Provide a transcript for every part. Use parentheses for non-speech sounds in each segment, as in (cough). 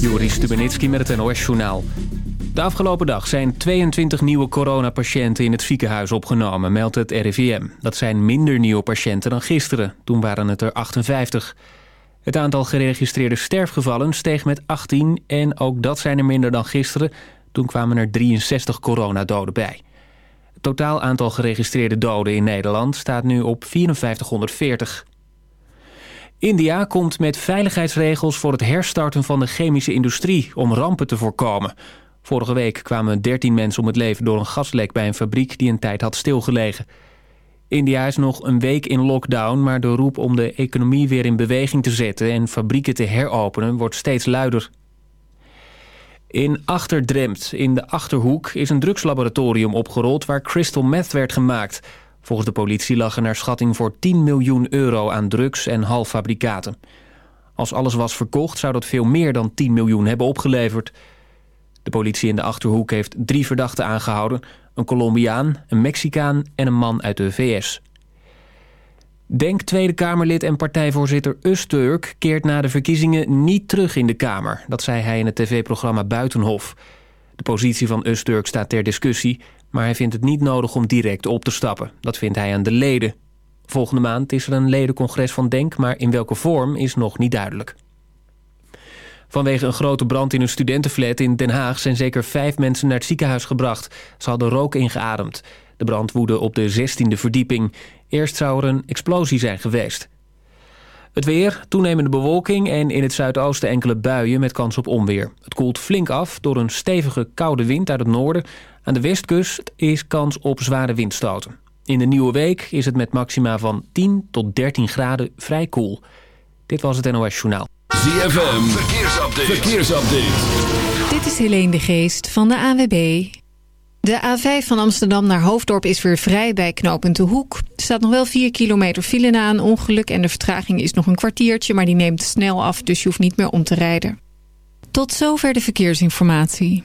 Joris Stubenitski met het NOS-journaal. De afgelopen dag zijn 22 nieuwe coronapatiënten in het ziekenhuis opgenomen, meldt het RIVM. Dat zijn minder nieuwe patiënten dan gisteren. Toen waren het er 58. Het aantal geregistreerde sterfgevallen steeg met 18 en ook dat zijn er minder dan gisteren. Toen kwamen er 63 coronadoden bij. Het totaal aantal geregistreerde doden in Nederland staat nu op 5440. India komt met veiligheidsregels voor het herstarten van de chemische industrie om rampen te voorkomen. Vorige week kwamen 13 mensen om het leven door een gaslek bij een fabriek die een tijd had stilgelegen. India is nog een week in lockdown, maar de roep om de economie weer in beweging te zetten en fabrieken te heropenen wordt steeds luider. In Achterdremt, in de Achterhoek, is een drugslaboratorium opgerold waar crystal meth werd gemaakt. Volgens de politie lag er naar schatting voor 10 miljoen euro aan drugs en halffabrikaten. Als alles was verkocht zou dat veel meer dan 10 miljoen hebben opgeleverd. De politie in de Achterhoek heeft drie verdachten aangehouden. Een Colombiaan, een Mexicaan en een man uit de VS. Denk Tweede Kamerlid en partijvoorzitter Usturk keert na de verkiezingen niet terug in de Kamer. Dat zei hij in het tv-programma Buitenhof. De positie van Usturk staat ter discussie, maar hij vindt het niet nodig om direct op te stappen. Dat vindt hij aan de leden. Volgende maand is er een ledencongres van Denk, maar in welke vorm is nog niet duidelijk. Vanwege een grote brand in een studentenflat in Den Haag... zijn zeker vijf mensen naar het ziekenhuis gebracht. Ze hadden rook ingeademd. De brand woedde op de 16e verdieping. Eerst zou er een explosie zijn geweest. Het weer, toenemende bewolking en in het zuidoosten enkele buien met kans op onweer. Het koelt flink af door een stevige koude wind uit het noorden. Aan de westkust is kans op zware windstoten. In de nieuwe week is het met maxima van 10 tot 13 graden vrij koel. Dit was het NOS Journaal. ZFM, verkeersupdate. verkeersupdate. Dit is Helene de Geest van de AWB. De A5 van Amsterdam naar Hoofddorp is weer vrij bij knooppunt De Hoek. Er staat nog wel 4 kilometer file na een ongeluk... en de vertraging is nog een kwartiertje, maar die neemt snel af... dus je hoeft niet meer om te rijden. Tot zover de verkeersinformatie.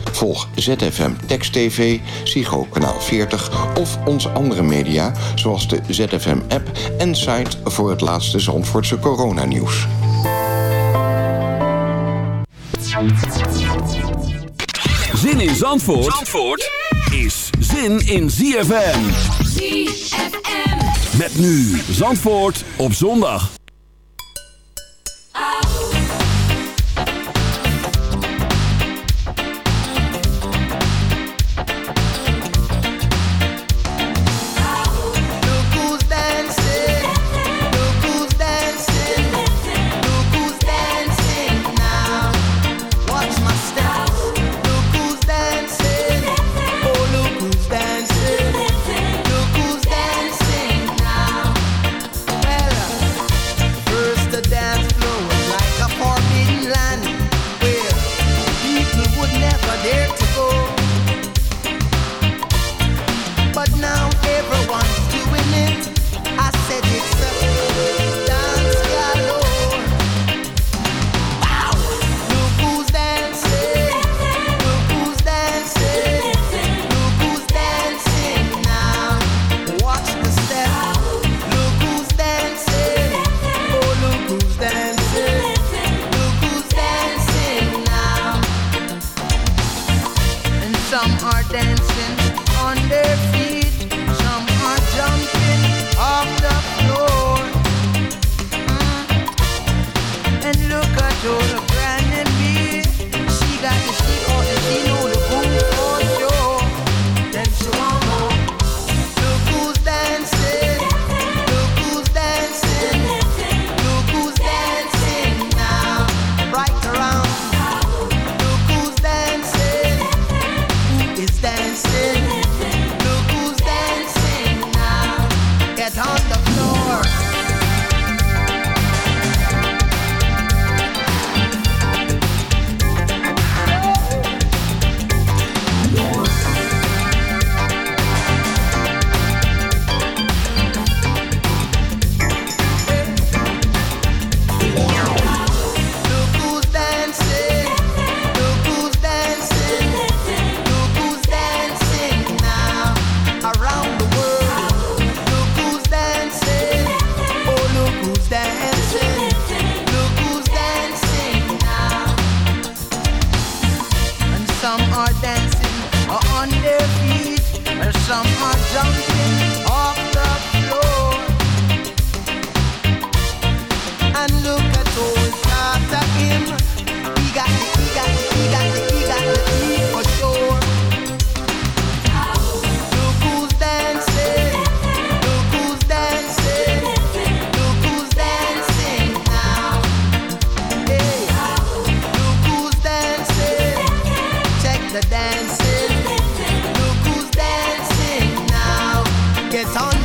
Volg ZFM Text TV, Psycho Kanaal 40 of onze andere media... zoals de ZFM-app en site voor het laatste Zandvoortse coronanieuws. Zin in Zandvoort, Zandvoort is zin in ZFM. ZFM. Met nu Zandvoort op zondag. En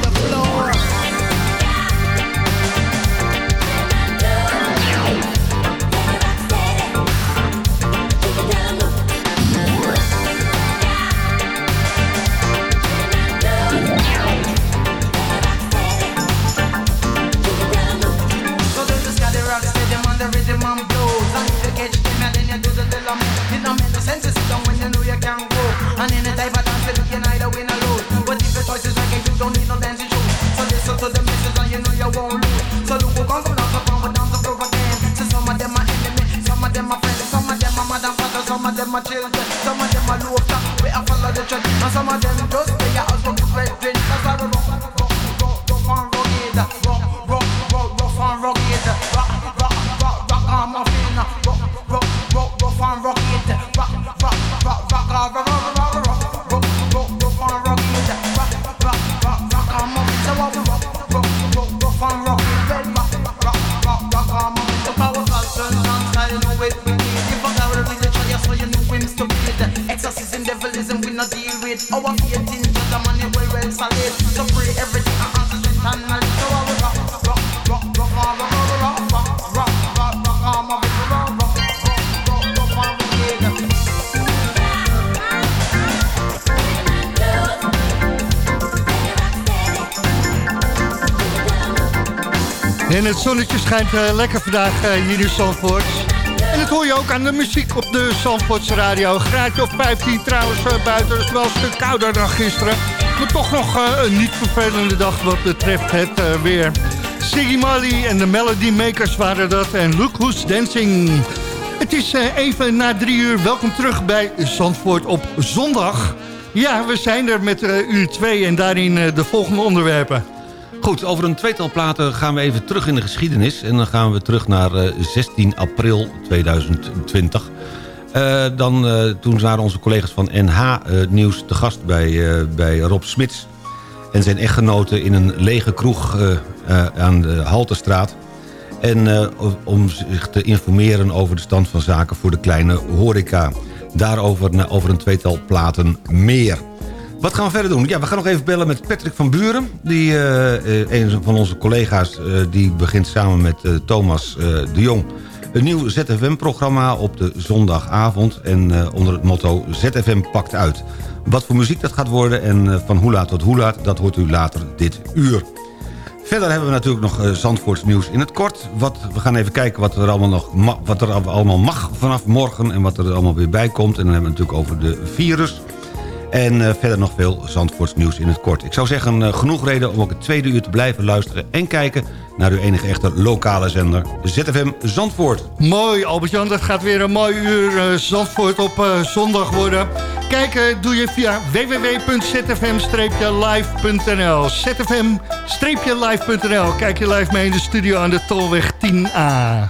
het zonnetje schijnt uh, lekker vandaag uh, hier in Zandvoort. En dat hoor je ook aan de muziek op de Zandvoortse radio. Graadje of 15 trouwens uh, buiten. Het is wel een stuk kouder dan gisteren. Maar toch nog een niet vervelende dag wat betreft het weer. Siggy Marley en de Melody Makers waren dat. En Look Who's Dancing. Het is even na drie uur. Welkom terug bij Zandvoort op zondag. Ja, we zijn er met uur 2 en daarin de volgende onderwerpen. Goed, over een tweetal platen gaan we even terug in de geschiedenis. En dan gaan we terug naar 16 eh, april 2020. Uh, dan, uh, toen waren onze collega's van NH Nieuws te gast bij, bij Rob Smits... en zijn echtgenoten in een lege kroeg aan de Halterstraat... En om zich te informeren over de stand van zaken voor de kleine horeca. Daarover over een tweetal platen meer. Wat gaan we verder doen? Ja, we gaan nog even bellen met Patrick van Buren. Die, uh, een van onze collega's, uh, die begint samen met Thomas de Jong... een nieuw ZFM-programma op de zondagavond. En onder het motto ZFM pakt uit. Wat voor muziek dat gaat worden en van hoe laat tot hoe laat... dat hoort u later dit uur. Verder hebben we natuurlijk nog Zandvoorts nieuws in het kort. Wat, we gaan even kijken wat er, allemaal nog wat er allemaal mag vanaf morgen... en wat er allemaal weer bij komt. En dan hebben we het natuurlijk over de virus... En uh, verder nog veel Zandvoorts nieuws in het kort. Ik zou zeggen, uh, genoeg reden om ook het tweede uur te blijven luisteren... en kijken naar uw enige echte lokale zender, ZFM Zandvoort. Mooi, Albert-Jan, dat gaat weer een mooi uur uh, Zandvoort op zondag worden. Kijken doe je via www.zfm-live.nl zfm-live.nl Kijk je live mee in de studio aan de Tolweg 10A.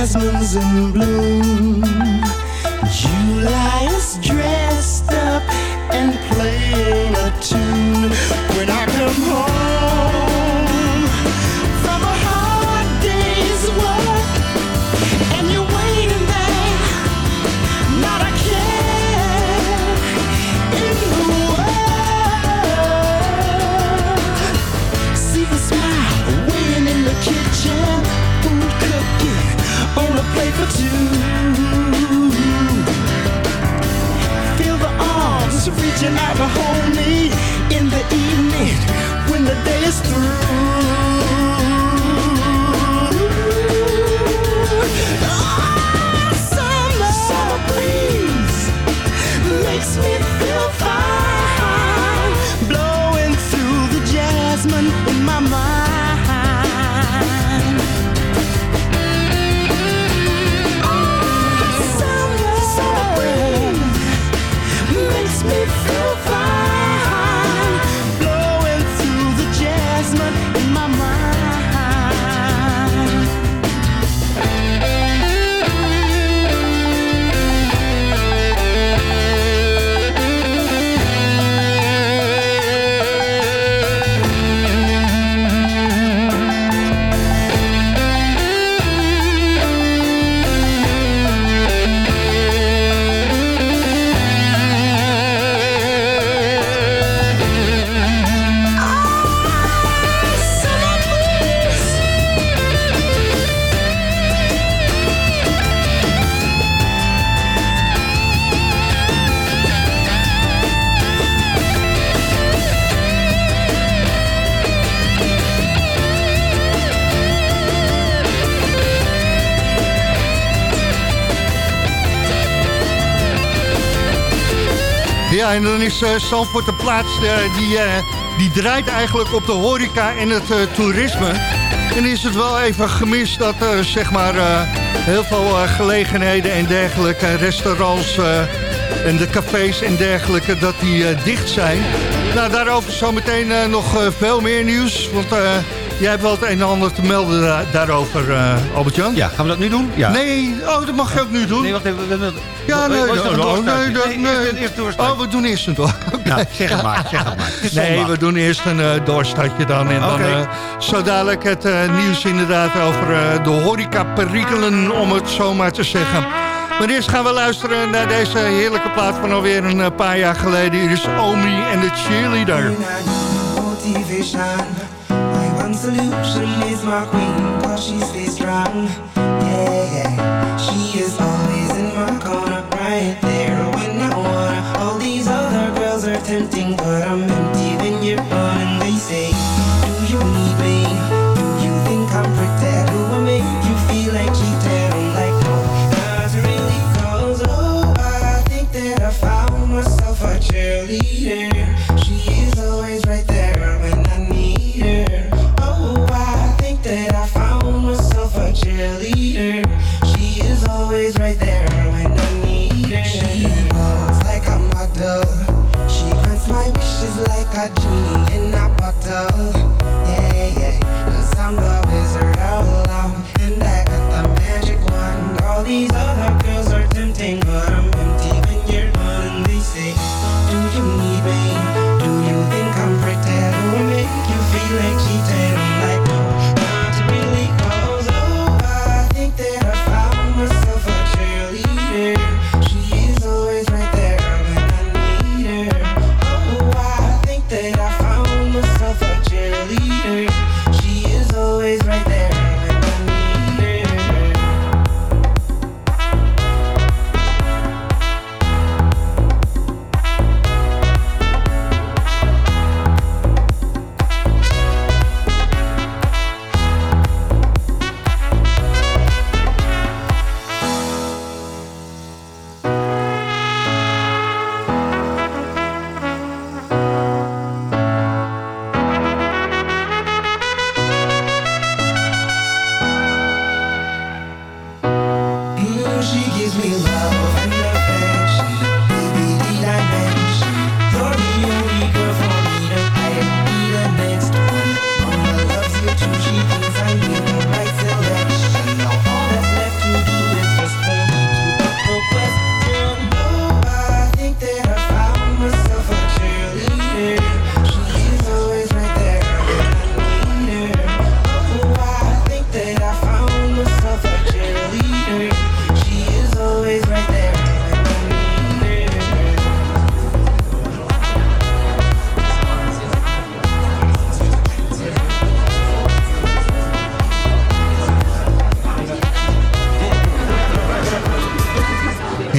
jasmine's in bloom. Reaching out to hold me in the evening when the day is through. Ja, en dan is uh, Zandvoort de plaats eh, die, eh, die draait eigenlijk op de horeca en het toerisme. En is het wel even gemist dat zeg maar heel veel gelegenheden en dergelijke, restaurants en de cafés en dergelijke, dat die dicht zijn. Nou, daarover zometeen nog veel meer nieuws, want... Jij hebt wel het een en ander te melden da daarover, uh, Albert-Jan. Ja, gaan we dat nu doen? Ja. Nee, oh, dat mag je ook nu doen. Nee, wacht even. We, we, ja, nee, nee, nee, nee, nee, eerst, eerst Oh, we doen eerst een door. Okay. Nou, zeg het maar, zeg het maar. Het (laughs) nee, we doen eerst een uh, doorstartje dan. En okay. dan uh, zo dadelijk het uh, nieuws inderdaad over de horeca-perikelen, om het zo maar te zeggen. Maar eerst gaan we luisteren naar deze heerlijke plaat van alweer een paar jaar geleden. Hier is Omi en de cheerleader. Solution is my queen, cause she stays strong. Yeah, yeah. She is always in my corner, right there when I wanna. All these other girls are tempting, but I'm in a bottle. Yeah, I'm the wizard. And I got the magic wand. All these other girls are tempting, but I'm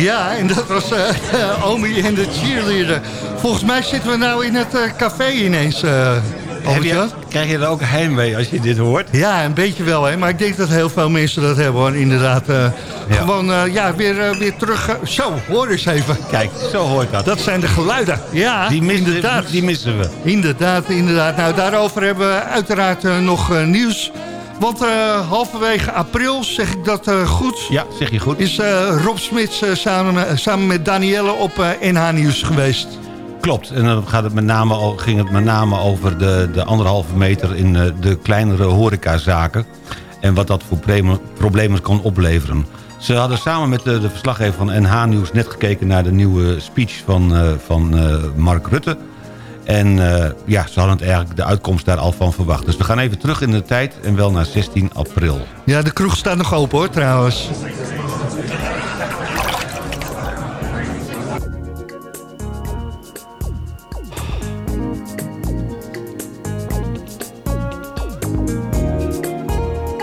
Ja, en dat was uh, Omi en de cheerleader. Volgens mij zitten we nou in het uh, café ineens, uh, je, Krijg je er ook heimwee als je dit hoort? Ja, een beetje wel, hè. maar ik denk dat heel veel mensen dat hebben, hoor. Inderdaad, ja. gewoon ja, weer, weer terug. zo, hoor eens even. Kijk, zo hoort dat. Dat zijn de geluiden, ja, die missen, inderdaad. Die missen we. Inderdaad, inderdaad. Nou, daarover hebben we uiteraard nog nieuws... Want uh, halverwege april, zeg ik dat uh, goed? Ja, zeg je goed. Is uh, Rob Smits samen, samen met Danielle op NH Nieuws geweest. Klopt, en dan gaat het met name, ging het met name over de, de anderhalve meter in de kleinere horecazaken. En wat dat voor problemen, kan opleveren. Ze hadden samen met de, de verslaggever van NH Nieuws net gekeken naar de nieuwe speech van, van Mark Rutte... En uh, ja, ze hadden het eigenlijk de uitkomst daar al van verwacht. Dus we gaan even terug in de tijd en wel naar 16 april. Ja, de kroeg staat nog open hoor trouwens.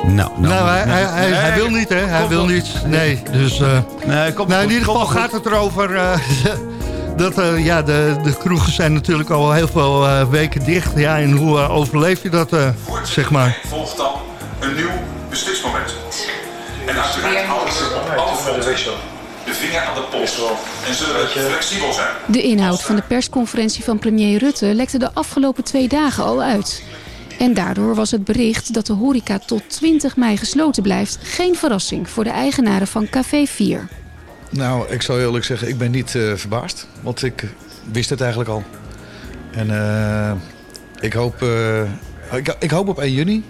Nou, nou, nou hij, hij, hij, hij, wil niet, hè? Hij wil niet. Nee, dus... Uh, nee, kom, nou, in ieder geval gaat het erover... Uh, (laughs) dat, uh, ja, de, de kroegen zijn natuurlijk al heel veel uh, weken dicht. Ja, en hoe uh, overleef je dat, zeg maar? volgt dan een nieuw beslismoment. En uiteraard houden ze op alle fronten de vinger aan de pols. En zullen flexibel zijn. De inhoud van de persconferentie van premier Rutte lekte de afgelopen twee dagen al uit. En daardoor was het bericht dat de horeca tot 20 mei gesloten blijft... geen verrassing voor de eigenaren van Café 4. Nou, ik zou eerlijk zeggen, ik ben niet uh, verbaasd. Want ik wist het eigenlijk al. En uh, ik, hoop, uh, ik, ik, hoop op 1 juni.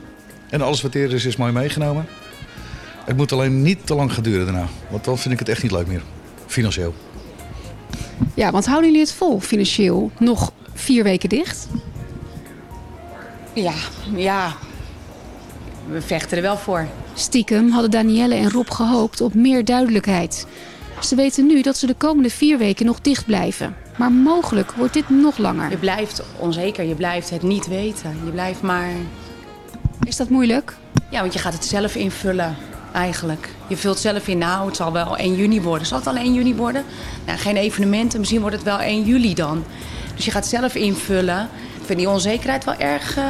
En alles wat eerder is, is mooi meegenomen. Het moet alleen niet te lang gaan duren daarna. Want dan vind ik het echt niet leuk meer. Financieel. Ja, want houden jullie het vol financieel? Nog vier weken dicht? Ja, ja. We vechten er wel voor. Stiekem hadden Danielle en Rob gehoopt op meer duidelijkheid. Ze weten nu dat ze de komende vier weken nog dicht blijven. Maar mogelijk wordt dit nog langer. Je blijft onzeker, je blijft het niet weten. Je blijft maar... Is dat moeilijk? Ja, want je gaat het zelf invullen eigenlijk. Je vult zelf in, nou, het zal wel 1 juni worden. Zal het al 1 juni worden? Nou, geen evenementen, misschien wordt het wel 1 juli dan. Dus je gaat zelf invullen. Ik vind die onzekerheid wel erg uh,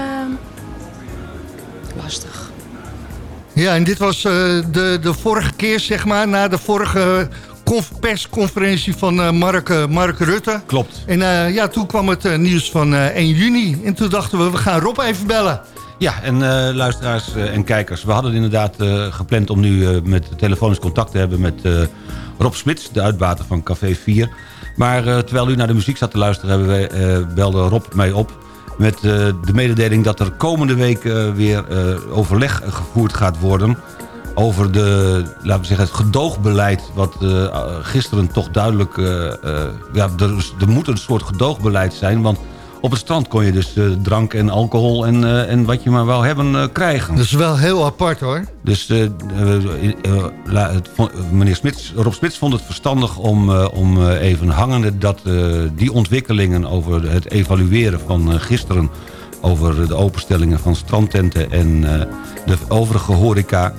lastig. Ja, en dit was uh, de, de vorige keer, zeg maar, na de vorige persconferentie van uh, Mark, uh, Mark Rutte. Klopt. En uh, ja, toen kwam het nieuws van 1 juni. En toen dachten we, we gaan Rob even bellen. Ja, en luisteraars en kijkers. We hadden inderdaad gepland om nu met telefonisch contact te hebben met Rob Smits, de uitbater van Café 4. Maar terwijl u naar de muziek zat te luisteren, hebben wij, belde Rob mij op met de mededeling dat er komende week weer overleg gevoerd gaat worden over de, laten we zeggen, het gedoogbeleid... wat uh, gisteren toch duidelijk... Uh, uh, ja, er, er, moet een soort gedoogbeleid zijn... want op het strand kon je dus drank en alcohol en, en wat je maar wou hebben krijgen. Dat is wel heel apart hoor. Dus meneer Smits, Rob Smits vond het verstandig om, om even hangende... dat die ontwikkelingen over het evalueren van gisteren... over de openstellingen van strandtenten en de overige horeca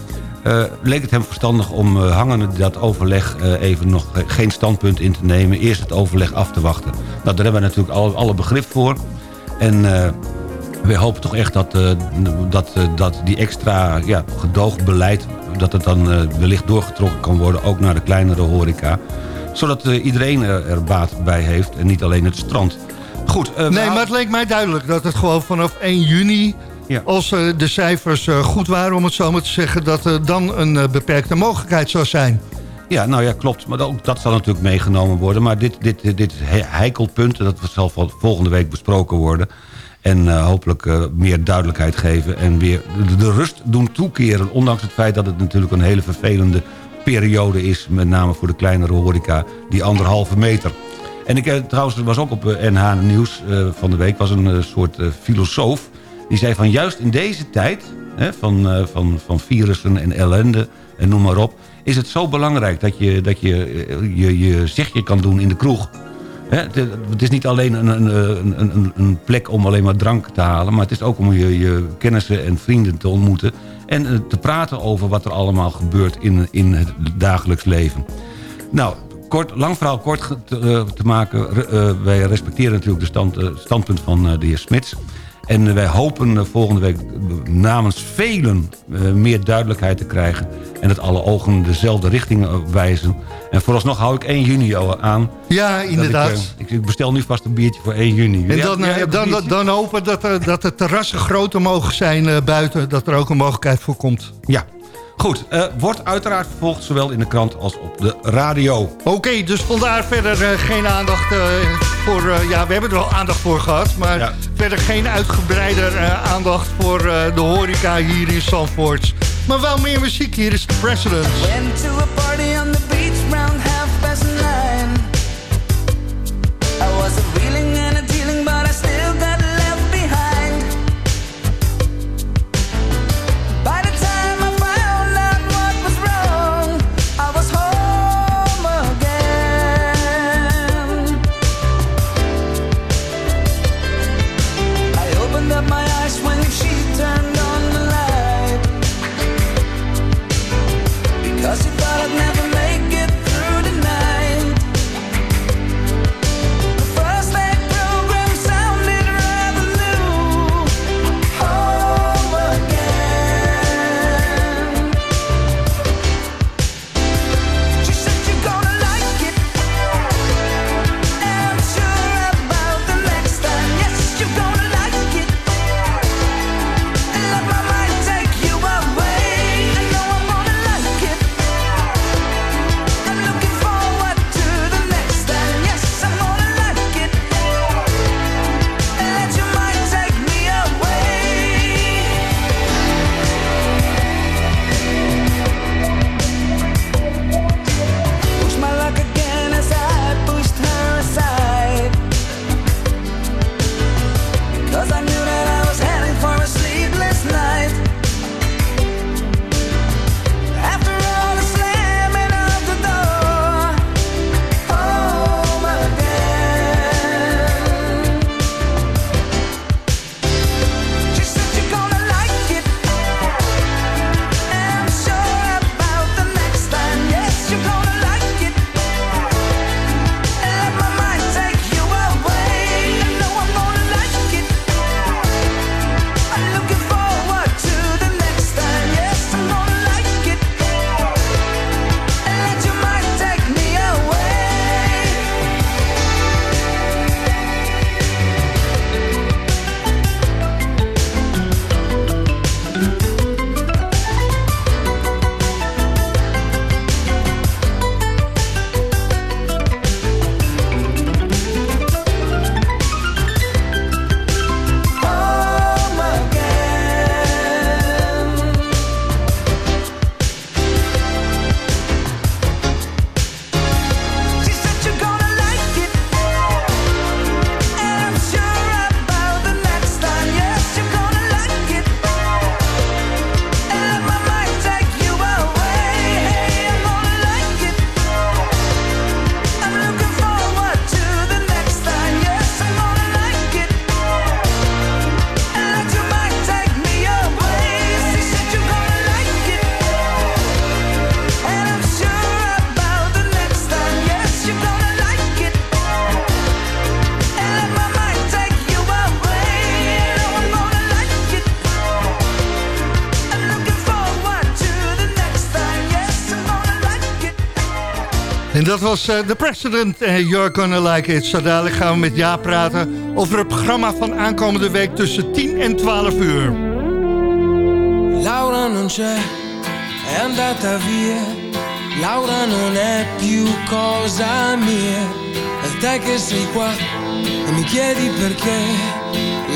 uh, leek het hem verstandig om uh, hangende dat overleg uh, even nog geen standpunt in te nemen. Eerst het overleg af te wachten. Nou, daar hebben we natuurlijk alle, alle begrip voor. En we hopen toch echt dat, dat, dat die extra ja, gedoogbeleid... dat het dan wellicht doorgetrokken kan worden, ook naar de kleinere horeca. Zodat iedereen er, er, baat bij heeft en niet alleen het strand. Goed. nee, maar het leek mij duidelijk dat het gewoon vanaf 1 juni ja. Als uh, de cijfers uh, goed waren, om het zo maar te zeggen... dat er dan een uh, beperkte mogelijkheid zou zijn. Ja, nou ja, klopt. Maar ook dat zal natuurlijk meegenomen worden. Maar dit, dit, dit, dit heikelpunt, dat zal volgende week besproken worden... en hopelijk meer duidelijkheid geven... en weer de rust doen toekeren... ondanks het feit dat het natuurlijk een hele vervelende periode is... met name voor de kleinere horeca, die anderhalve meter... En ik trouwens, was ook op NH Nieuws van de week... was een soort filosoof die zei van juist in deze tijd hè, van, uh, van, van virussen en ellende en noem maar op... is het zo belangrijk dat je dat je, eh, je, je zegje kan doen in de kroeg. Hè, het, is niet alleen een, een, een, een, plek om alleen maar drank te halen... maar het is ook om je, je kennissen en vrienden te ontmoeten... en eh, te praten over wat er allemaal gebeurt in, in het dagelijks leven. Nou, kort, lang verhaal kort te, eh, maken. eh, wij respecteren natuurlijk de stand, eh, standpunt van eh, de heer Smits. En eh, wij hopen eh, volgende week eh, namens velen eh, meer duidelijkheid te krijgen. En dat alle ogen dezelfde richting eh, wijzen. En vooralsnog hou ik 1 juni aan. Ja, Dat inderdaad. Ik, eh, bestel nu vast een biertje voor 1 juni. En Ja, dan, eh, dan, biertje? dan hopen dat, eh, dat de terrassen groter mogen zijn eh, buiten. Dat er ook een mogelijkheid voor komt. Ja. Goed, eh, wordt uiteraard vervolgd zowel in de krant als op de radio. Oké, dus vandaar verder eh, geen aandacht eh, voor... eh, ja, we hebben er wel aandacht voor gehad. Maar verder geen uitgebreider eh, aandacht voor eh, de horeca hier in Zandvoort. Maar wel meer muziek. Hier is de President. Dat was eh, de president en You're Gonna Like It. Zo gaan we met Jaap praten over het programma van aankomende week tussen 10 en 12 uur. Laura non c'è, è andata via. Laura non è più cosa mia. Te che sei qua e mi chiedi perché.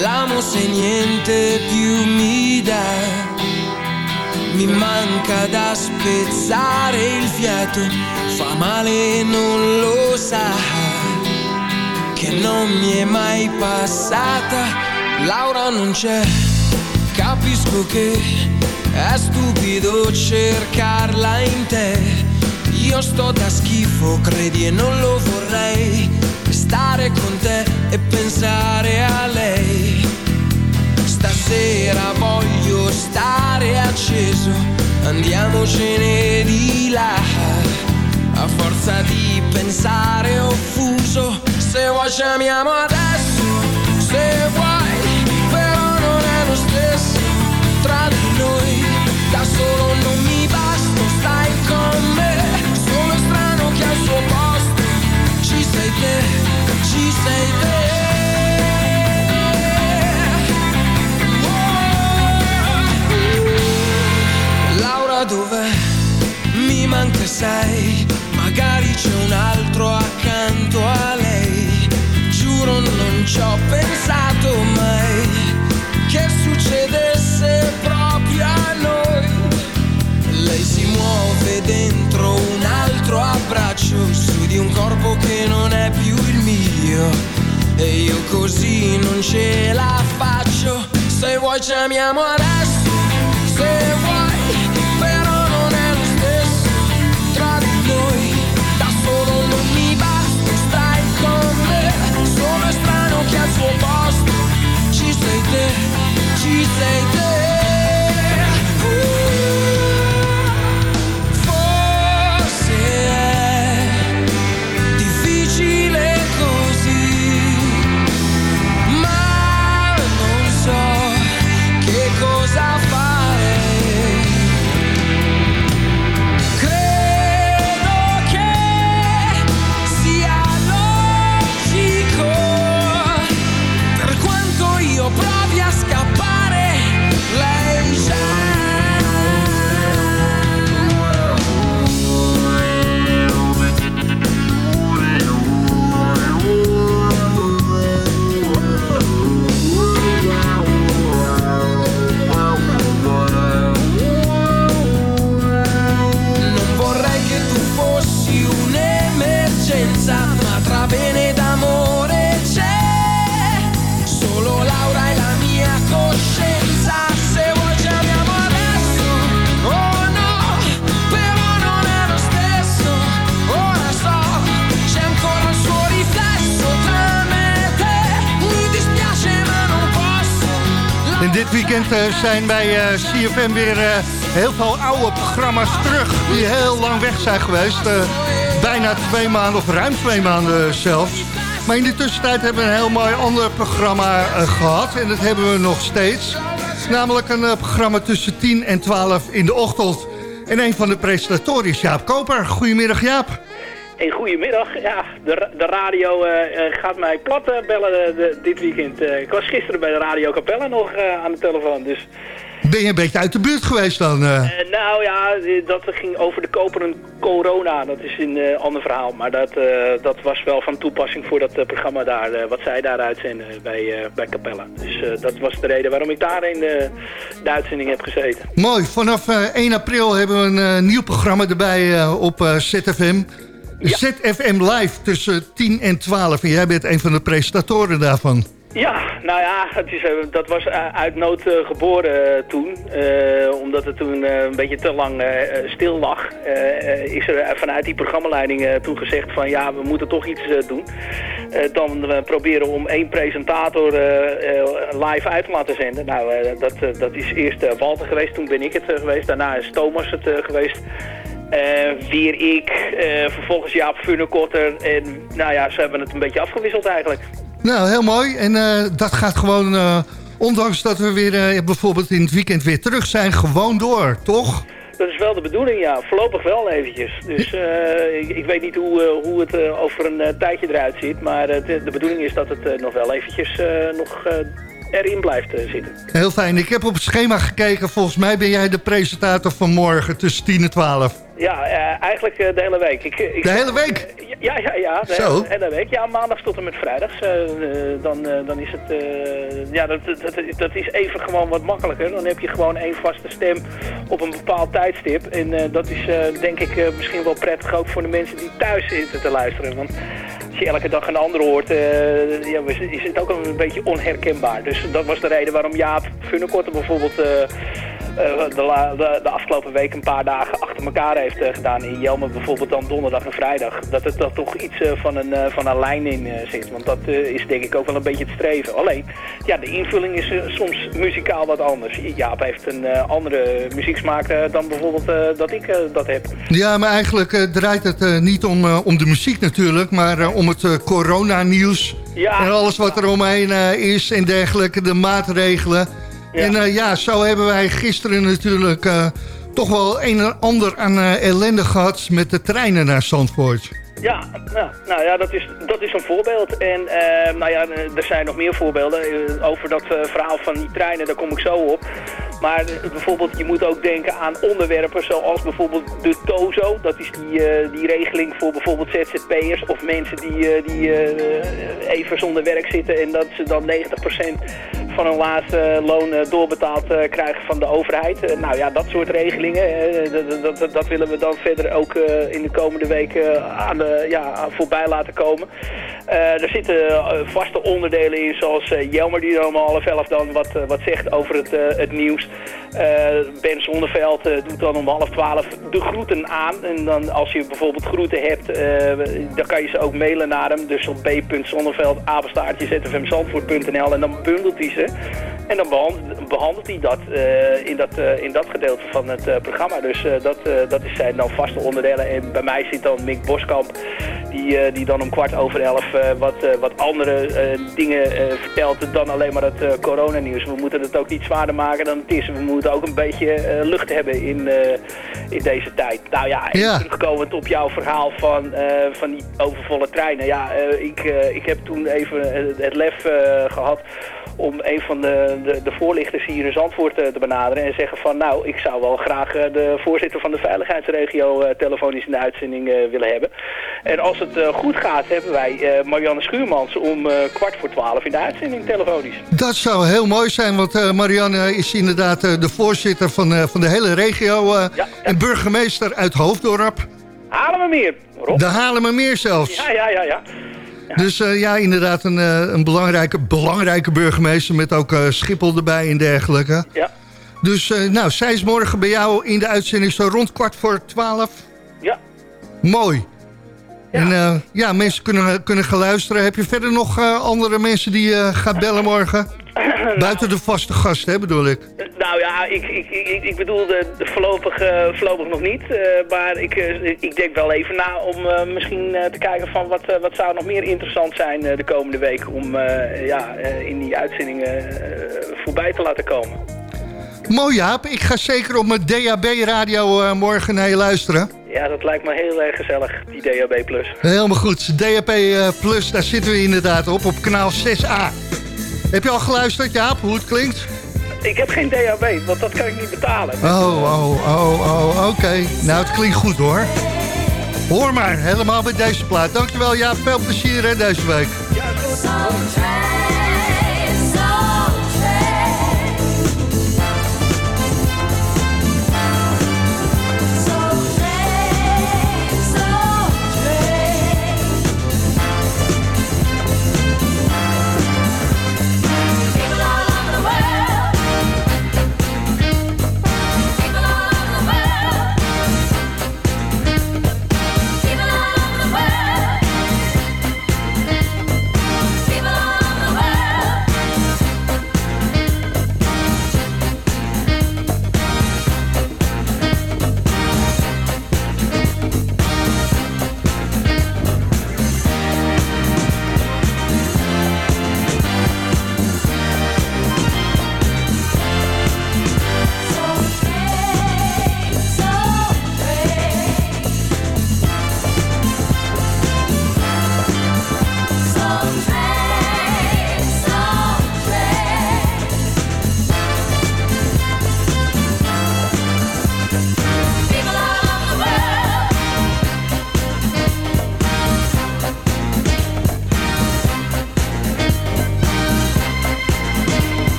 L'amo se niente più mi dà. Mi manca da spezzare il fiato. Fa male e non lo sa. Che non mi è mai passata. Laura non c'è Capisco che è stupido cercarla in te. Io sto da schifo, credi e non lo vorrei. Stare con te e pensare a lei. Stasera voglio stare acceso, andiamocene di là. a forza di pensare offuso. Se vuoi chiamiamo adesso, se vuoi, però non è lo stesso tra di noi. Da solo non mi basta, stai con me. Sono strano che al suo posto ci sei te, ci sei te. Laura dov'è? Mi manca sei, magari c'è un altro accanto a lei. Giuro non ci ho pensato mai che succedesse proprio a noi. Lei si muove dentro un altro abbraccio su di un corpo che non è più il mio. E io così non ce la faccio. Se vuoi chiamiamo adesso, se vuoi, ci sei zijn bij eh, CFM weer eh, heel veel oude programma's terug... die heel lang weg zijn geweest. Eh, bijna twee maanden of ruim twee maanden zelfs. Maar in de tussentijd hebben we een heel mooi ander programma eh, gehad. En dat hebben we nog steeds. Namelijk een programma tussen 10 en 12 in de ochtend. En een van de presentatoren is Jaap Koper. Goedemiddag Jaap. Goedemiddag. Ja, de, de radio eh, eh, gaat mij plat eh, bellen de- dit weekend. Ik was gisteren bij de Radio Capella nog aan de telefoon. Dus, Ben je een beetje uit de buurt geweest dan? nou ja, dat ging over de koperen corona. Dat is een ander verhaal. Maar dat, dat was wel van toepassing voor dat programma daar. wat zij daar uitzenden bij, bij Capella. Dus dat was de reden waarom ik daar in de, de uitzending heb gezeten. Mooi, vanaf eh, 1 april hebben we een nieuw programma erbij op eh, ZFM. ZFM Live tussen 10 en 12. En jij bent een van de presentatoren daarvan. Ja, nou ja, het is, eh, dat was eh, uit nood eh, geboren toen. Omdat het toen een beetje te lang stil lag. is er vanuit die programmaleiding toen gezegd van ja, we moeten toch iets doen. Dan proberen om één presentator live uit te laten zenden. Nou, dat, dat is eerst Walter geweest, toen ben ik het geweest. Daarna is Thomas het geweest. Eh, weer ik, eh, vervolgens Jaap Funnekotter. En nou ja, ze hebben het een beetje afgewisseld eigenlijk. Nou, heel mooi. En eh, dat gaat gewoon, ondanks dat we weer bijvoorbeeld in het weekend weer terug zijn, gewoon door, toch? Dat is wel de bedoeling, ja. Voorlopig wel eventjes. Dus ik, ik weet niet hoe, hoe het over een tijdje eruit ziet. Maar de, de bedoeling is dat het nog wel eventjes nog erin blijft zitten. Heel fijn. Ik heb op het schema gekeken. Volgens mij ben jij de presentator van morgen tussen 10 en 12. Ja, eh, eigenlijk eh, de hele week. Ik, ik, De hele week? Ja, ja, ja. De Zo. hele week. Ja, maandags tot en met vrijdags. eh, dan, dan is het... ja, dat, dat, dat is even gewoon wat makkelijker. Dan heb je gewoon één vaste stem op een bepaald tijdstip. En dat is denk ik misschien wel prettig ook voor de mensen die thuis zitten te luisteren. Want als je elke dag een ander hoort, ja, is het ook een beetje onherkenbaar. Dus dat was de reden waarom Jaap Funnekotter bijvoorbeeld... eh, de, la- de, de afgelopen week een paar dagen achter elkaar heeft eh, gedaan. In Jelme bijvoorbeeld dan donderdag en vrijdag. Dat er toch toch iets eh, van, een, van een lijn in zit. Want dat is denk ik ook wel een beetje het streven. Alleen, ja, de invulling is soms muzikaal wat anders. Jaap heeft een andere muzieksmaak dan bijvoorbeeld dat ik dat heb. Ja, maar eigenlijk draait het niet om, om de muziek natuurlijk... maar om het coronanieuws Ja. en alles wat er omheen is en dergelijke, de maatregelen. En eh, ja, zo hebben wij gisteren natuurlijk eh, toch wel een en ander aan eh, ellende gehad... met de treinen naar Zandvoort. Ja, nou, nou ja, dat is, dat is een voorbeeld. En nou ja, er zijn nog meer voorbeelden. Over dat verhaal van die treinen, daar kom ik zo op. Maar bijvoorbeeld, je moet ook denken aan onderwerpen zoals bijvoorbeeld de TOZO. Dat is die, die regeling voor bijvoorbeeld ZZP'ers of mensen die, die even zonder werk zitten. En dat ze dan 90% van hun laatste loon eh, doorbetaald eh, krijgen van de overheid. Eh, nou ja, dat soort regelingen, dat, dat, dat, willen we dan verder ook in de komende weken aan de, ja, voorbij laten komen. Er zitten vaste onderdelen in, zoals Jelmer die dan om half elf dan wat, wat zegt over het, het nieuws. Ben Zonneveld doet dan om half twaalf de groeten aan. En dan als je bijvoorbeeld groeten hebt, dan kan je ze ook mailen naar hem. Dus op b.zonneveld, apenstaartje, zfmzandvoort.nl en dan bundelt hij ze. En dan behandelt, behandelt hij dat, eh, in, dat eh, in dat gedeelte van het eh, programma. Dus dat, dat is zijn dan vaste onderdelen. En bij mij zit dan Mick Boskamp, die, die dan om kwart over elf wat, wat andere dingen vertelt dan alleen maar het coronanieuws. We moeten het ook niet zwaarder maken dan het is. We moeten ook een beetje lucht hebben in, in deze tijd. Nou ja, Ja. terugkomend op jouw verhaal van, van die overvolle treinen. Ja, ik, ik heb toen even het lef eh, gehad om een van de, de, de voorlichters hier in Zandvoort eh, te benaderen en zeggen van nou, ik zou wel graag eh, de voorzitter van de veiligheidsregio eh, telefonisch in de uitzending willen hebben. En als het goed gaat, hebben wij Marianne Schuurmans om kwart voor twaalf in de uitzending telefonisch. Dat zou heel mooi zijn, want Marianne is inderdaad de voorzitter van, van de hele regio... en burgemeester uit Hoofddorp. Halen we meer, Rob? De Haarlemmermeer zelfs. Ja, ja, ja, ja. Dus eh, ja, inderdaad een, eh, een belangrijke, belangrijke burgemeester... met ook eh, Schiphol erbij en dergelijke. Ja. Dus nou, zij is morgen bij jou in de uitzending zo rond kwart voor twaalf. Ja. Mooi. En eh, ja, mensen kunnen, kunnen gaan luisteren. Heb je verder nog andere mensen die eh gaat bellen morgen? (coughs) Buiten de vaste gast, hè, bedoel ik. Nou ja, ik, ik, ik, ik bedoel de, de voorlopig, eh, voorlopig nog niet. eh, maar ik, eh, ik denk wel even na om misschien te kijken van wat, wat zou nog meer interessant zijn de komende week. Om ja, in die uitzendingen voorbij te laten komen. Mooi Jaap, ik ga zeker op mijn DAB-radio morgen naar je luisteren. Ja, dat lijkt me heel erg gezellig, die DAB+. Helemaal goed. Plus, daar zitten we inderdaad op, op kanaal 6A. Heb je al geluisterd, Jaap, hoe het klinkt? Ik heb geen DAB, want dat kan ik niet betalen. Oh, oh, oh, oh, oké. Nou, het klinkt goed hoor. Hoor maar, helemaal bij deze plaat. Dankjewel, Jaap. Veel plezier hè, deze week. People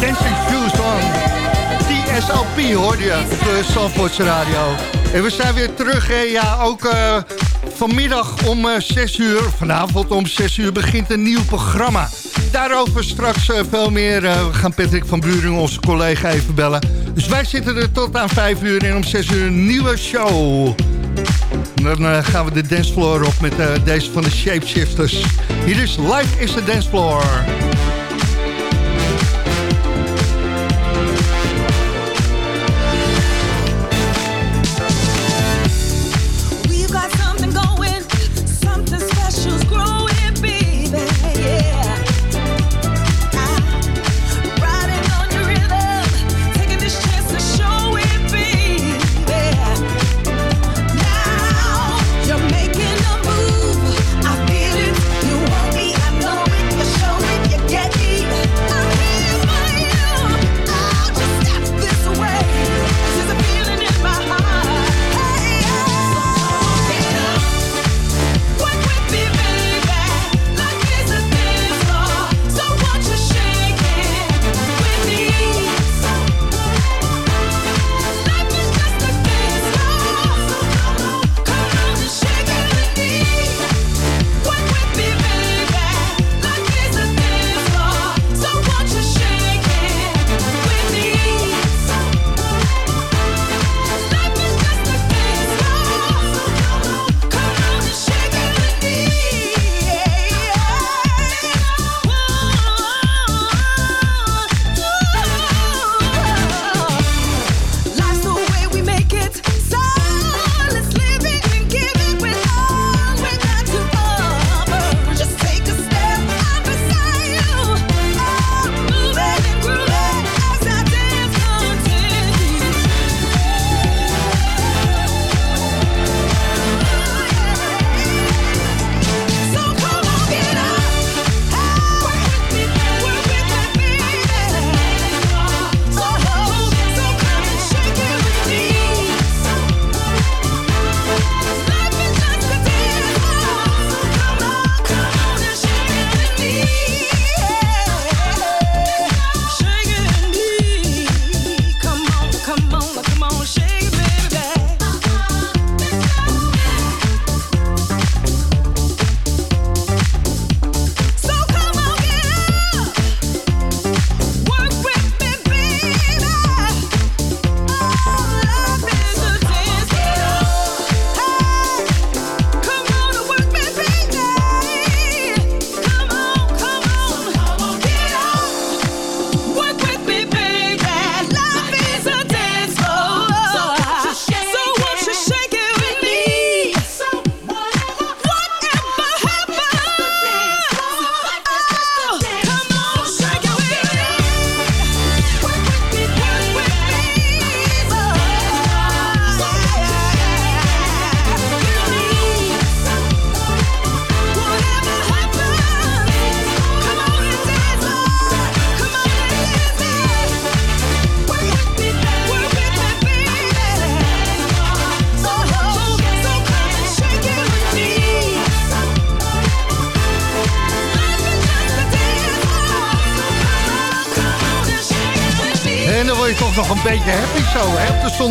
dancing shoes on. TSLP hoorde je de Zandvoortse Radio. En we zijn weer terug, hè? ja, ook eh, vanmiddag om uh, 6 uur, vanavond om 6 uur begint een nieuw programma. Daarover straks uh, veel meer. we gaan Patrick van Buring, onze collega, even bellen. Dus wij zitten er tot aan 5 uur en om 6 uur een nieuwe show. Dan gaan we de dancefloor op met deze van de Shapeshifters. Hier is Life is a Dancefloor.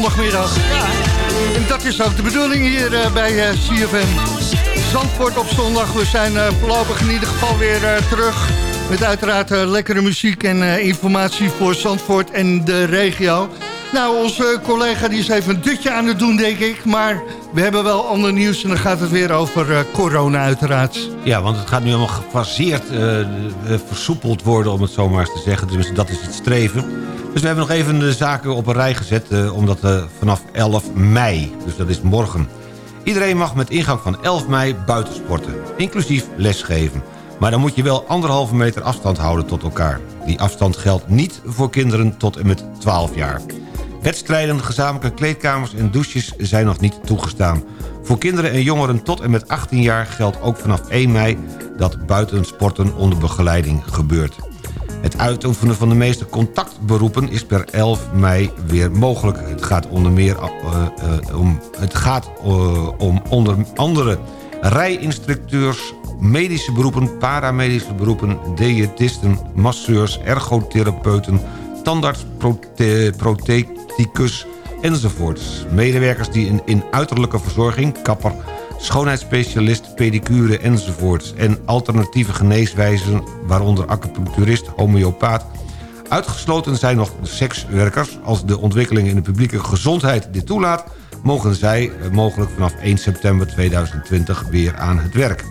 Zondagmiddag. En dat is ook de bedoeling hier uh, bij uh, CFM. Zandvoort op zondag. We zijn uh, voorlopig in ieder geval weer terug. Met uiteraard lekkere muziek en informatie voor Zandvoort en de regio. Nou, onze collega die is even een dutje aan het doen, denk ik. Maar we hebben wel ander nieuws en dan gaat het weer over corona uiteraard. Ja, want het gaat nu allemaal gefaseerd versoepeld worden, om het zo maar eens te zeggen. Dus dat is het streven. Dus we hebben nog even de zaken op een rij gezet... Uh, omdat uh, vanaf 11 mei, dus dat is morgen... iedereen mag met ingang van 11 mei buitensporten, inclusief lesgeven. Maar dan moet je wel anderhalve meter afstand houden tot elkaar. Die afstand geldt niet voor kinderen tot en met 12 jaar. Wedstrijden, gezamenlijke kleedkamers en douches zijn nog niet toegestaan. Voor kinderen en jongeren tot en met 18 jaar geldt ook vanaf 1 mei... dat buitensporten onder begeleiding gebeurt. Het uitoefenen van de meeste contactberoepen is per 11 mei weer mogelijk. Het gaat onder meer uh, uh, om, het gaat, uh, om onder andere rijinstructeurs, medische beroepen, paramedische beroepen... diëtisten, masseurs, ergotherapeuten, tandarts, prote protheticus enzovoorts. Medewerkers die in, in uiterlijke verzorging, kapper schoonheidsspecialist, pedicure enzovoorts... en alternatieve geneeswijzen, waaronder acupuncturist, homeopaat... Uitgesloten zijn nog sekswerkers. Als de ontwikkelingen in de publieke gezondheid dit toelaat... mogen zij eh, mogelijk vanaf 1 september 2020 weer aan het werk.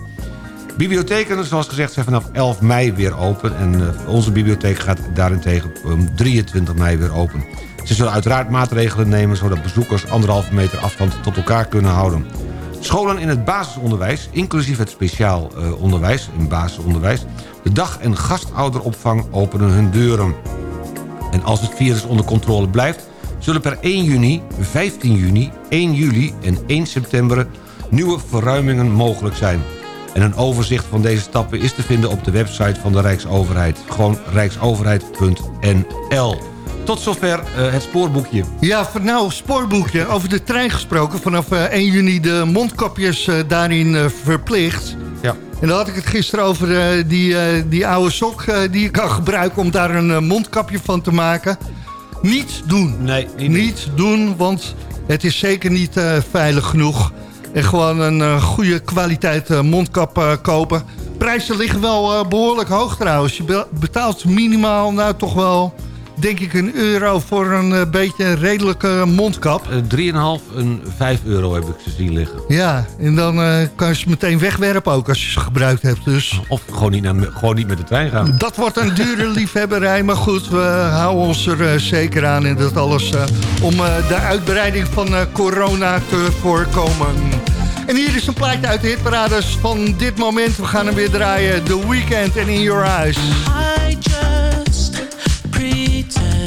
Bibliotheken, zoals gezegd, zijn vanaf 11 mei weer open... en uh, onze bibliotheek gaat daarentegen om 23 mei weer open. Ze zullen uiteraard maatregelen nemen... zodat bezoekers anderhalve meter afstand tot elkaar kunnen houden. Scholen in het basisonderwijs, inclusief het speciaal uh, onderwijs... in basisonderwijs, de dag- en gastouderopvang openen hun deuren. En als het virus onder controle blijft... zullen per 1 juni, 15 juni, 1 juli en 1 september... nieuwe verruimingen mogelijk zijn. En een overzicht van deze stappen is te vinden op de website van de Rijksoverheid. Gewoon rijksoverheid.nl. Tot zover uh, het spoorboekje. Ja, nou, spoorboekje. Over de trein gesproken. Vanaf uh, 1 juni de mondkapjes uh, daarin verplicht. Ja. En dan had ik het gisteren over die, die oude sok die je kan gebruiken... om daar een mondkapje van te maken. Niet doen. Nee, niet, niet doen, want het is zeker niet veilig genoeg. En gewoon een goede kwaliteit mondkap kopen. Prijzen liggen wel behoorlijk hoog trouwens. Je betaalt minimaal nou toch wel denk ik een euro voor een uh, beetje een redelijke mondkap. Uh, 3,5 en 5 euro heb ik ze zien liggen. Ja, en dan uh, kan je ze meteen wegwerpen ook als je ze gebruikt hebt. Dus. Of gewoon niet, naar, gewoon niet met de trein gaan. Dat wordt een dure (laughs) liefhebberij, maar goed, we houden ons er uh, zeker aan. En dat alles om de uitbreiding van corona te voorkomen. En hier is een plaatje uit de hitparades van dit moment. We gaan hem weer draaien. The Weekend and In Your Eyes. I just pretend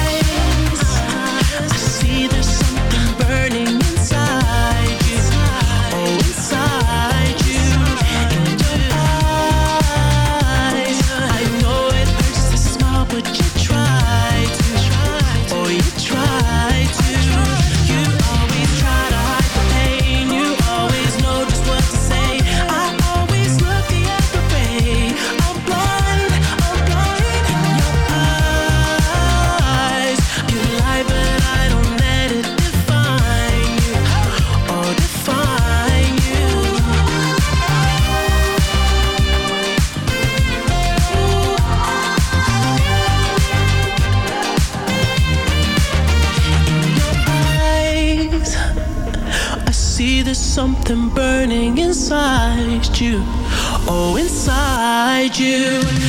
inside you. Oh, inside you.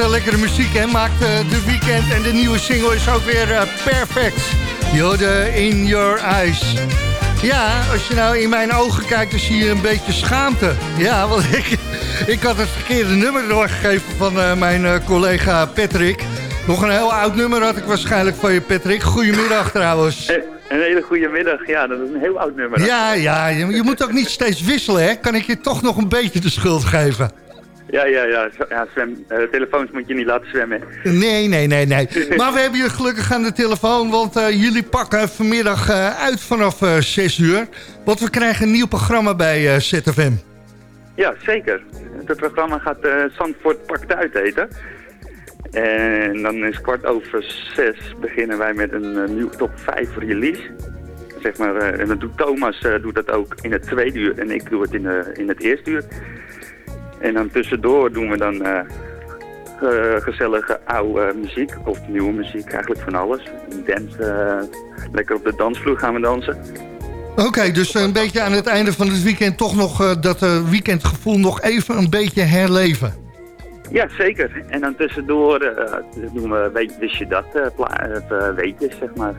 Een lekkere muziek, hè? Maakt uh, de weekend en de nieuwe single is ook weer uh, perfect. Jode in your eyes. Ja, als je nou in mijn ogen kijkt, dan zie je een beetje schaamte. Ja, want (laughs) ik, ik had het verkeerde nummer doorgegeven van mijn collega Patrick. Nog een heel oud nummer had ik waarschijnlijk van je, Patrick. Goedemiddag trouwens. Een hele goede middag. Ja, dat is een heel oud nummer. Ja, ja je, je moet ook niet steeds wisselen, hè? Kan ik je toch nog een beetje de schuld geven? Ja, ja, ja. ja zwem, uh, telefoons moet je niet laten zwemmen. Nee, nee, nee, nee. (laughs) maar we hebben je gelukkig aan de telefoon, want uh, jullie pakken vanmiddag uh, uit vanaf 6 uur. Want we krijgen een nieuw programma bij ZFM. Ja, zeker. Het programma gaat Zandvoort Pakt Uit heten. En dan is kwart over zes beginnen wij met een nieuw top 5 release. Zeg maar, en dan doet Thomas doet dat ook in het tweede uur en ik doe het in, in het eerste uur. En dan tussendoor doen we dan uh, gezellige oude muziek, of nieuwe muziek, eigenlijk van alles. Dance, uh, lekker op de dansvloer gaan we dansen. Oké, okay, dus een beetje aan het einde van het weekend toch nog dat weekendgevoel nog even een beetje herleven. Ja, zeker. En dan tussendoor doen we, weet, wist je dat, weten, zeg maar.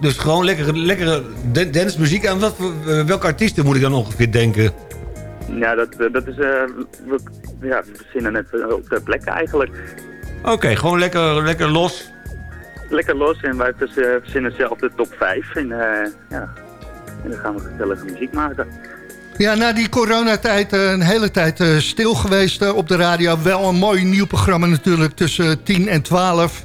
Dus gewoon lekkere, lekkere dancemuziek. Aan wat, welke artiesten moet ik dan ongeveer denken? Ja, dat, eh, dat is... Uh, we, ja, we verzinnen het op de plekken eigenlijk. Oké, gewoon lekker, lekker los. Lekker los en wij verzinnen zelf de top 5. En, uh, ja, en dan gaan we gezellige muziek maken. Ja, na die coronatijd een hele tijd stil geweest op de radio. Wel een mooi nieuw programma natuurlijk tussen 10 en 12.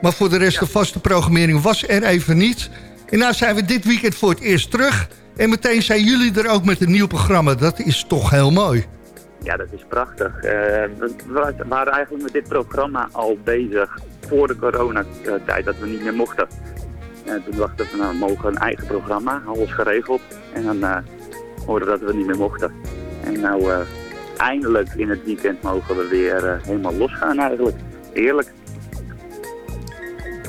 Maar voor de rest ja. de vaste programmering was er even niet. En nou zijn we dit weekend voor het eerst terug... En meteen zijn jullie er ook met een nieuw programma. Dat is toch heel mooi. Ja, dat is prachtig. Uh, we waren eigenlijk met dit programma al bezig voor de coronatijd dat we niet meer mochten. En toen dachten we, nou, we mogen een eigen programma, alles geregeld. En dan uh, hoorden dat we niet meer mochten. En nou, uh, eindelijk in het weekend mogen we weer helemaal losgaan eigenlijk. Eerlijk.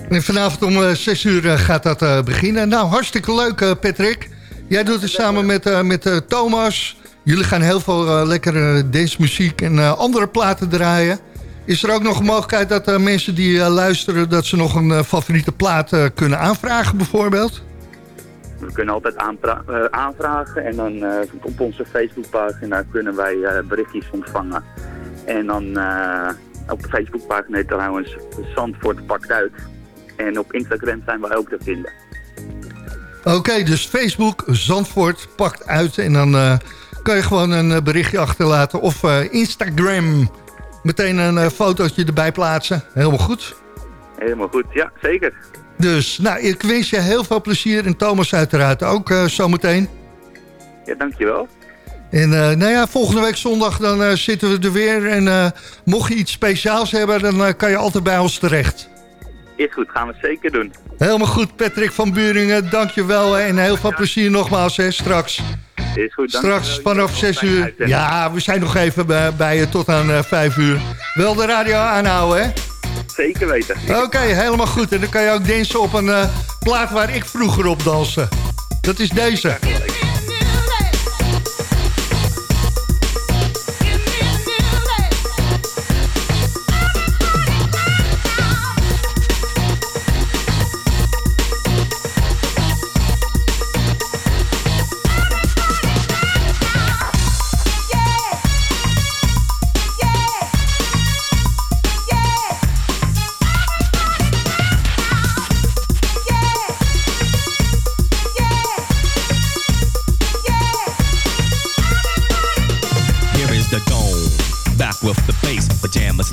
En vanavond om 6 uur gaat dat beginnen. Nou, hartstikke leuk Patrick. Jij doet het samen met, uh, met uh, Thomas. Jullie gaan heel veel uh, lekkere dancemuziek en andere platen draaien. Is er ook nog een mogelijkheid dat mensen die luisteren... dat ze nog een favoriete plaat kunnen aanvragen bijvoorbeeld? We kunnen altijd aanvragen en dan op onze Facebookpagina kunnen wij berichtjes ontvangen. En dan op de Facebookpagina trouwens Zandvoort pakt uit. En op Instagram zijn wij ook te vinden. Oké, dus Facebook, Zandvoort, pakt uit. En dan uh, kan je gewoon een eh, berichtje achterlaten. Of uh, Instagram, meteen een uh, fotootje erbij plaatsen. Helemaal goed? Helemaal goed, ja, zeker. Dus, nou, ik wens je heel veel plezier. En Thomas uiteraard ook zometeen. Ja, dankjewel. En nou ja, volgende week zondag dan zitten we er weer. En mocht je iets speciaals hebben, dan kan je altijd bij ons terecht. Is goed, gaan we zeker doen. Helemaal goed, Patrick van Buringen, dankjewel. En heel veel plezier nogmaals, hè, straks. Is goed, Straks vanaf 6 uur. Ja, we zijn nog even bij, bij je tot aan uh, 5 uur. Wel de radio aanhouden, hè? Zeker weten. Oké, okay, helemaal goed. En dan kan je ook dansen op een uh, plaat waar ik vroeger op danste. Dat is deze.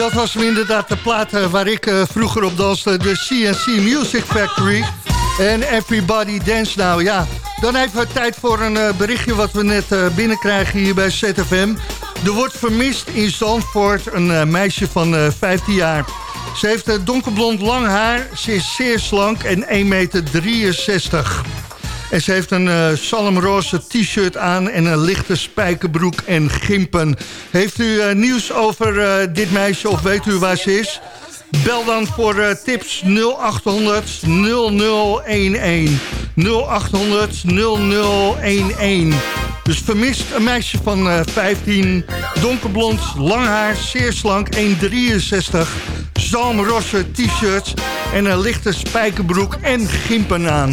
Dat was inderdaad de plaat eh, waar ik eh, vroeger op danste. De CNC Music Factory. En Everybody Dance Now. Ja, dan even tijd voor een eh, berichtje wat we net binnenkrijgen hier bij ZFM. Er wordt vermist in Zandvoort een meisje van eh, 15 jaar. Ze heeft donkerblond lang haar, ze is zeer slank en 1,63 meter. En ze heeft een eh salmroze t-shirt aan en een lichte spijkerbroek en gimpen. Heeft u eh, nieuws over eh, dit meisje of weet u waar ze is? Bel dan voor tips 0800 0011. 0800 0011. Dus vermist een meisje van eh, 15, donkerblond, lang haar, zeer slank, 1,63. Zalmrosse t-shirt en een lichte spijkerbroek en gimpen aan.